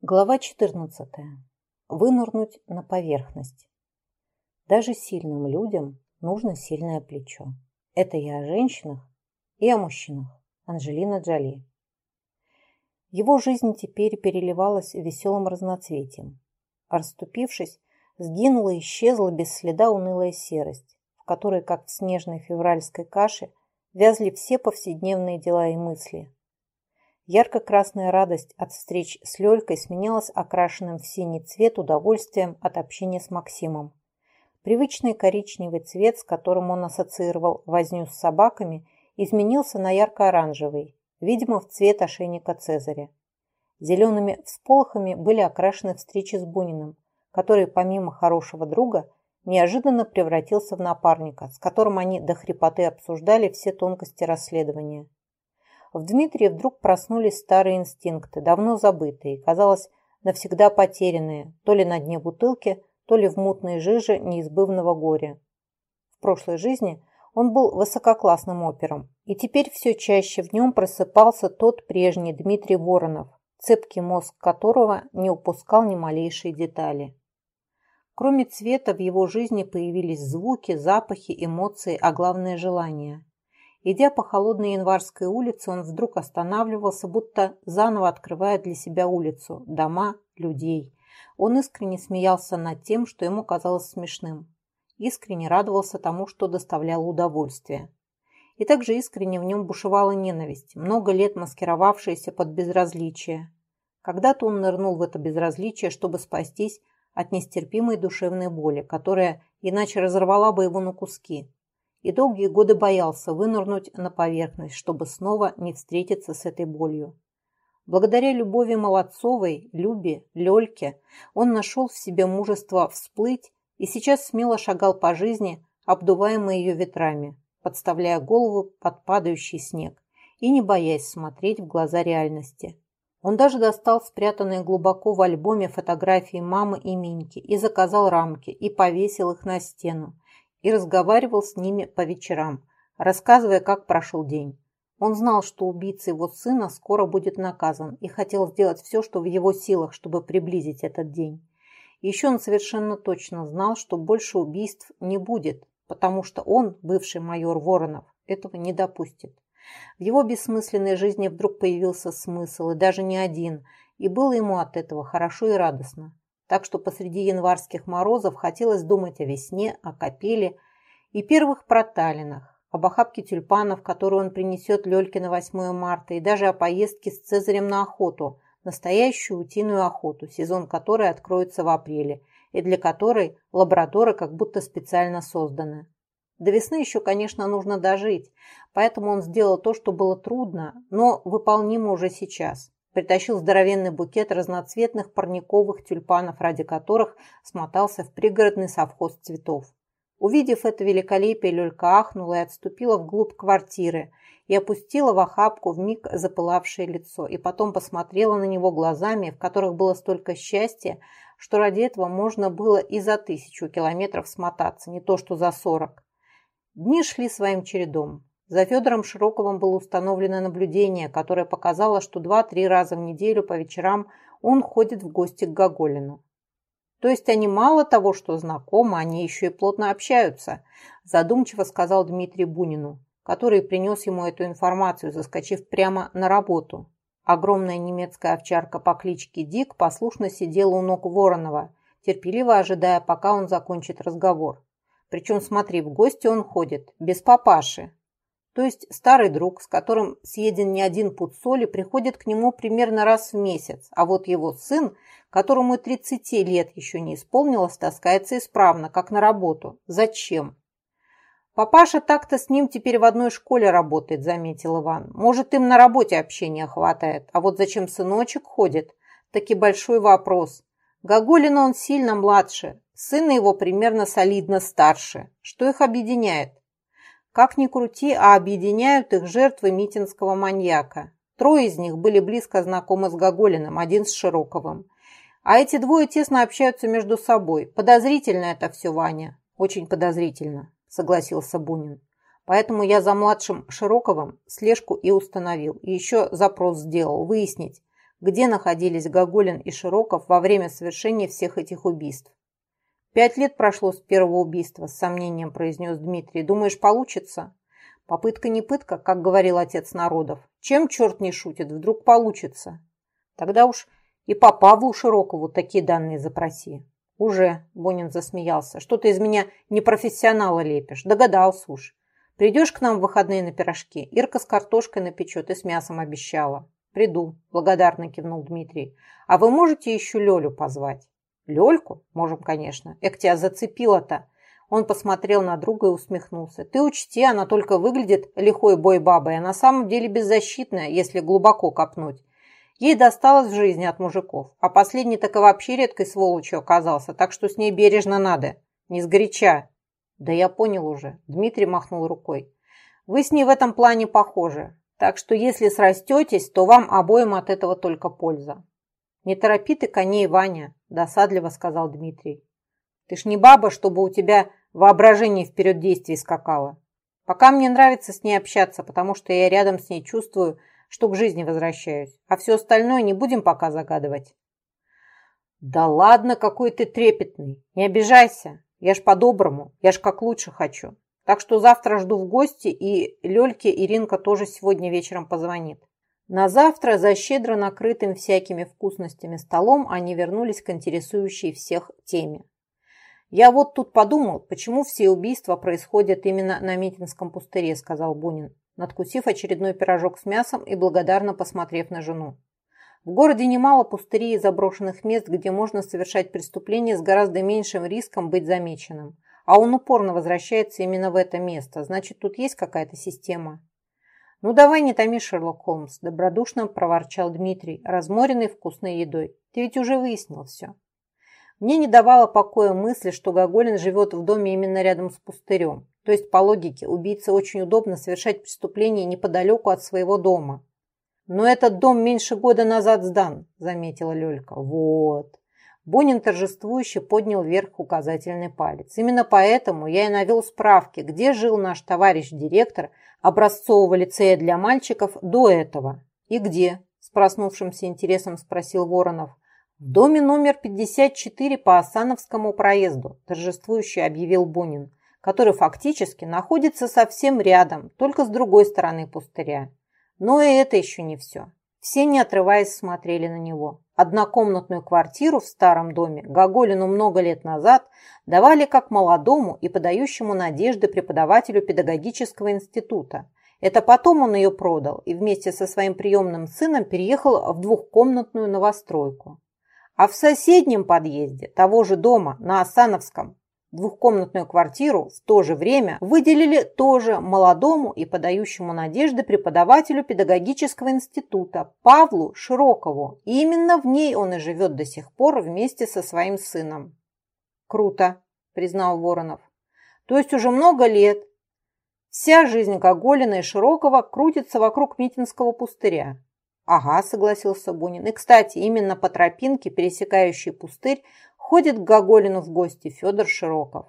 Глава 14. Вынурнуть на поверхность. Даже сильным людям нужно сильное плечо. Это я о женщинах и о мужчинах. Анжелина Джоли. Его жизнь теперь переливалась веселым разноцветием. Расступившись, сгинула и исчезла без следа унылая серость, в которой, как в снежной февральской каше, вязли все повседневные дела и мысли – Ярко-красная радость от встреч с Лёлькой сменялась окрашенным в синий цвет удовольствием от общения с Максимом. Привычный коричневый цвет, с которым он ассоциировал возню с собаками, изменился на ярко-оранжевый, видимо, в цвет ошейника Цезаря. Зелеными всполохами были окрашены встречи с Буниным, который, помимо хорошего друга, неожиданно превратился в напарника, с которым они до хрипоты обсуждали все тонкости расследования. В Дмитрии вдруг проснулись старые инстинкты, давно забытые, казалось, навсегда потерянные, то ли на дне бутылки, то ли в мутной жиже неизбывного горя. В прошлой жизни он был высококлассным опером, и теперь все чаще в нем просыпался тот прежний Дмитрий Воронов, цепкий мозг которого не упускал ни малейшей детали. Кроме цвета в его жизни появились звуки, запахи, эмоции, а главное – желания. Идя по холодной январской улице, он вдруг останавливался, будто заново открывая для себя улицу, дома, людей. Он искренне смеялся над тем, что ему казалось смешным. Искренне радовался тому, что доставляло удовольствие. И также искренне в нем бушевала ненависть, много лет маскировавшаяся под безразличие. Когда-то он нырнул в это безразличие, чтобы спастись от нестерпимой душевной боли, которая иначе разорвала бы его на куски и долгие годы боялся вынырнуть на поверхность, чтобы снова не встретиться с этой болью. Благодаря любови Молодцовой, Любе, Лёльке он нашел в себе мужество всплыть и сейчас смело шагал по жизни, обдуваемый ее ветрами, подставляя голову под падающий снег и не боясь смотреть в глаза реальности. Он даже достал спрятанные глубоко в альбоме фотографии мамы и Миньки и заказал рамки и повесил их на стену, и разговаривал с ними по вечерам, рассказывая, как прошел день. Он знал, что убийца его сына скоро будет наказан и хотел сделать все, что в его силах, чтобы приблизить этот день. Еще он совершенно точно знал, что больше убийств не будет, потому что он, бывший майор Воронов, этого не допустит. В его бессмысленной жизни вдруг появился смысл, и даже не один, и было ему от этого хорошо и радостно так что посреди январских морозов хотелось думать о весне, о капеле и первых проталинах, об охапке тюльпанов, которую он принесет Лёльке на 8 марта, и даже о поездке с Цезарем на охоту, настоящую утиную охоту, сезон которой откроется в апреле, и для которой лабрадоры как будто специально созданы. До весны еще, конечно, нужно дожить, поэтому он сделал то, что было трудно, но выполнимо уже сейчас притащил здоровенный букет разноцветных парниковых тюльпанов, ради которых смотался в пригородный совхоз цветов. Увидев это великолепие, Лёлька ахнула и отступила вглубь квартиры и опустила в охапку вмиг запылавшее лицо, и потом посмотрела на него глазами, в которых было столько счастья, что ради этого можно было и за тысячу километров смотаться, не то что за сорок. Дни шли своим чередом. За Федором Широковым было установлено наблюдение, которое показало, что два-три раза в неделю по вечерам он ходит в гости к Гоголину. То есть они мало того, что знакомы, они еще и плотно общаются, задумчиво сказал Дмитрий Бунину, который принес ему эту информацию, заскочив прямо на работу. Огромная немецкая овчарка по кличке Дик послушно сидела у ног Воронова, терпеливо ожидая, пока он закончит разговор. Причем, смотри, в гости он ходит, без папаши, то есть старый друг, с которым съеден не один пуд соли, приходит к нему примерно раз в месяц, а вот его сын, которому 30 лет еще не исполнилось, таскается исправно, как на работу. Зачем? «Папаша так-то с ним теперь в одной школе работает», – заметил Иван. «Может, им на работе общения хватает, а вот зачем сыночек ходит? Таки большой вопрос. Гоголин он сильно младше, сын его примерно солидно старше. Что их объединяет? Как ни крути, а объединяют их жертвы митинского маньяка. Трое из них были близко знакомы с Гоголиным, один с Широковым. А эти двое тесно общаются между собой. Подозрительно это все, Ваня. Очень подозрительно, согласился Бунин. Поэтому я за младшим Широковым слежку и установил. И еще запрос сделал, выяснить, где находились Гоголин и Широков во время совершения всех этих убийств. «Пять лет прошло с первого убийства», – с сомнением произнес Дмитрий. «Думаешь, получится?» «Попытка не пытка, как говорил отец народов. Чем черт не шутит, вдруг получится?» «Тогда уж и по Павлу Широкову такие данные запроси». «Уже», – Бонин засмеялся, – «что ты из меня непрофессионала лепишь? Догадался уж. Придешь к нам в выходные на пирожки? Ирка с картошкой напечет и с мясом обещала». «Приду», – благодарно кивнул Дмитрий. «А вы можете еще Лёлю позвать?» «Лёльку? Можем, конечно. Эк, тебя зацепило-то». Он посмотрел на друга и усмехнулся. «Ты учти, она только выглядит лихой бой-бабой, а на самом деле беззащитная, если глубоко копнуть. Ей досталось в жизни от мужиков, а последний так и вообще редкой сволочью оказался, так что с ней бережно надо, не сгоряча». «Да я понял уже», – Дмитрий махнул рукой. «Вы с ней в этом плане похожи, так что если срастетесь, то вам обоим от этого только польза». «Не торопи ты коней, Ваня», – досадливо сказал Дмитрий. «Ты ж не баба, чтобы у тебя воображение вперед действий скакало. Пока мне нравится с ней общаться, потому что я рядом с ней чувствую, что к жизни возвращаюсь, а все остальное не будем пока загадывать». «Да ладно, какой ты трепетный, не обижайся, я ж по-доброму, я ж как лучше хочу. Так что завтра жду в гости, и Лёльке Иринка тоже сегодня вечером позвонит». На завтра за щедро накрытым всякими вкусностями столом они вернулись к интересующей всех теме. «Я вот тут подумал, почему все убийства происходят именно на Митинском пустыре», сказал Бунин, надкусив очередной пирожок с мясом и благодарно посмотрев на жену. В городе немало пустырей и заброшенных мест, где можно совершать преступления с гораздо меньшим риском быть замеченным. А он упорно возвращается именно в это место. Значит, тут есть какая-то система. «Ну давай не томи, Шерлок Холмс», – добродушно проворчал Дмитрий, разморенный вкусной едой. «Ты ведь уже выяснил все». Мне не давала покоя мысль, что Гоголин живет в доме именно рядом с пустырем. То есть, по логике, убийце очень удобно совершать преступление неподалеку от своего дома. «Но этот дом меньше года назад сдан», – заметила Лёлька. «Вот». Бунин торжествующе поднял вверх указательный палец. «Именно поэтому я и навел справки, где жил наш товарищ-директор – образцового лицея для мальчиков до этого. И где? С проснувшимся интересом спросил Воронов. В доме номер 54 по Осановскому проезду, торжествующе объявил Бунин, который фактически находится совсем рядом, только с другой стороны пустыря. Но и это еще не все. Все, не отрываясь, смотрели на него. Однокомнатную квартиру в старом доме Гоголину много лет назад давали как молодому и подающему надежды преподавателю педагогического института. Это потом он ее продал и вместе со своим приемным сыном переехал в двухкомнатную новостройку. А в соседнем подъезде того же дома на Осановском Двухкомнатную квартиру в то же время выделили тоже молодому и подающему надежды преподавателю педагогического института Павлу Широкову. И именно в ней он и живет до сих пор вместе со своим сыном. «Круто», – признал Воронов. «То есть уже много лет вся жизнь Гоголина и Широкого крутится вокруг Митинского пустыря». «Ага», – согласился Бунин. «И, кстати, именно по тропинке, пересекающей пустырь, ходит к Гоголину в гости Федор Широков.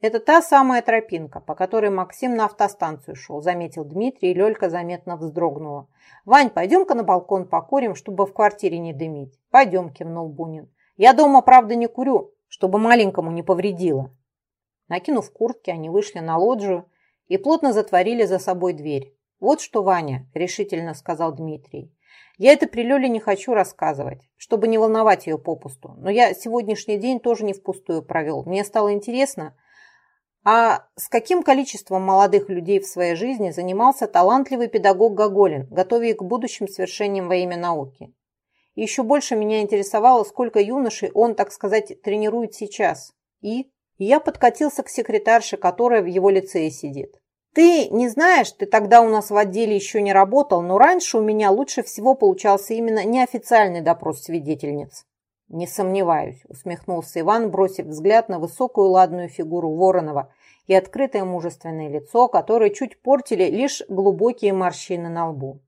«Это та самая тропинка, по которой Максим на автостанцию шел», заметил Дмитрий, и Лёлька заметно вздрогнула. «Вань, пойдем-ка на балкон покурим, чтобы в квартире не дымить». «Пойдем», кивнул Бунин. «Я дома, правда, не курю, чтобы маленькому не повредило». Накинув куртки, они вышли на лоджию и плотно затворили за собой дверь. «Вот что, Ваня», – решительно сказал Дмитрий. Я это при Лёле не хочу рассказывать, чтобы не волновать ее попусту. Но я сегодняшний день тоже не впустую провел. Мне стало интересно, а с каким количеством молодых людей в своей жизни занимался талантливый педагог Гоголин, готовя их к будущим свершениям во имя науки? И еще больше меня интересовало, сколько юношей он, так сказать, тренирует сейчас. И, и я подкатился к секретарше, которая в его лицее сидит. Ты не знаешь, ты тогда у нас в отделе еще не работал, но раньше у меня лучше всего получался именно неофициальный допрос свидетельниц. Не сомневаюсь, усмехнулся Иван, бросив взгляд на высокую ладную фигуру Воронова и открытое мужественное лицо, которое чуть портили лишь глубокие морщины на лбу.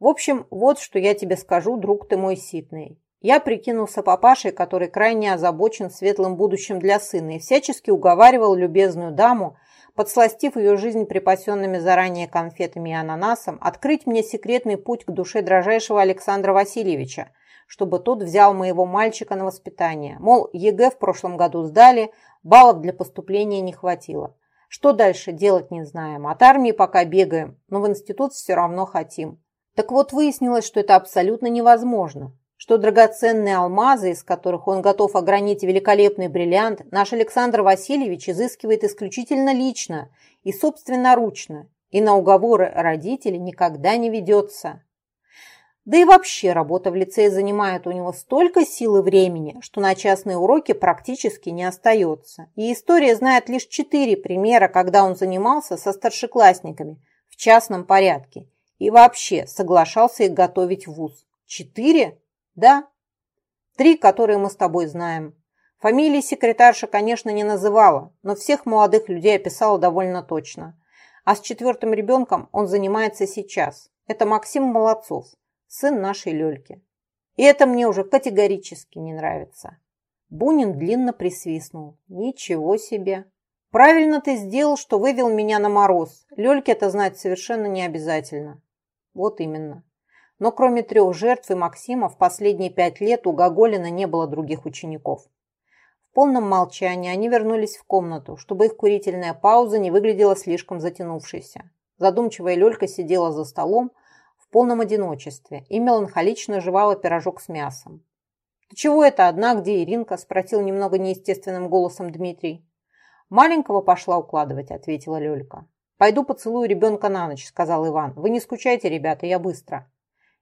В общем, вот что я тебе скажу, друг ты мой ситный. Я прикинулся папашей, который крайне озабочен светлым будущим для сына и всячески уговаривал любезную даму подсластив ее жизнь припасенными заранее конфетами и ананасом, открыть мне секретный путь к душе дрожайшего Александра Васильевича, чтобы тот взял моего мальчика на воспитание. Мол, ЕГЭ в прошлом году сдали, баллов для поступления не хватило. Что дальше делать не знаем. От армии пока бегаем, но в институт все равно хотим. Так вот, выяснилось, что это абсолютно невозможно. Что драгоценные алмазы, из которых он готов огранить великолепный бриллиант, наш Александр Васильевич изыскивает исключительно лично и собственноручно, и на уговоры родителей никогда не ведется. Да и вообще работа в лицее занимает у него столько сил и времени, что на частные уроки практически не остается. И история знает лишь четыре примера, когда он занимался со старшеклассниками в частном порядке и вообще соглашался их готовить в ВУЗ. Четыре? Да. Три, которые мы с тобой знаем. Фамилии секретарша, конечно, не называла, но всех молодых людей описала довольно точно. А с четвертым ребенком он занимается сейчас. Это Максим Молодцов сын нашей Лёльки. И это мне уже категорически не нравится. Бунин длинно присвистнул. Ничего себе. Правильно ты сделал, что вывел меня на мороз. Лёльке это знать совершенно не обязательно. Вот именно. Но кроме трех жертв и Максима в последние пять лет у Гоголина не было других учеников. В полном молчании они вернулись в комнату, чтобы их курительная пауза не выглядела слишком затянувшейся. Задумчивая Лёлька сидела за столом, в полном одиночестве и меланхолично жевала пирожок с мясом. «Ты чего это одна? Где Иринка?» – спросил немного неестественным голосом Дмитрий. «Маленького пошла укладывать», – ответила Лёлька. «Пойду поцелую ребенка на ночь», – сказал Иван. «Вы не скучайте, ребята, я быстро».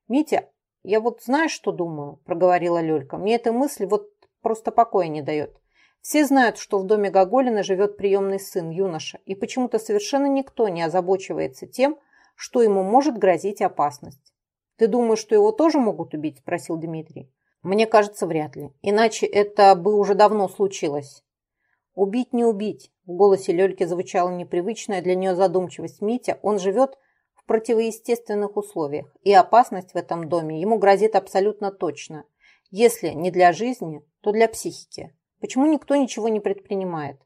«Митя, я вот знаешь, что думаю?» – проговорила Лёлька. «Мне эта мысль вот просто покоя не дает. Все знают, что в доме Гоголина живет приемный сын, юноша, и почему-то совершенно никто не озабочивается тем, что ему может грозить опасность. «Ты думаешь, что его тоже могут убить?» – спросил Дмитрий. «Мне кажется, вряд ли. Иначе это бы уже давно случилось». «Убить не убить», – в голосе Лёльки звучала непривычная для нее задумчивость Митя. «Он живет противоестественных условиях, и опасность в этом доме ему грозит абсолютно точно. Если не для жизни, то для психики. Почему никто ничего не предпринимает?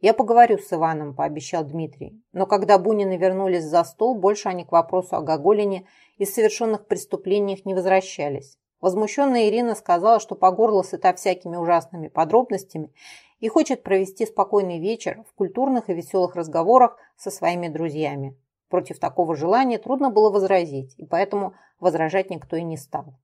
«Я поговорю с Иваном», – пообещал Дмитрий. Но когда Бунины вернулись за стол, больше они к вопросу о Гоголине и совершенных преступлениях не возвращались. Возмущенная Ирина сказала, что по горло сыта всякими ужасными подробностями и хочет провести спокойный вечер в культурных и веселых разговорах со своими друзьями. Против такого желания трудно было возразить, и поэтому возражать никто и не стал.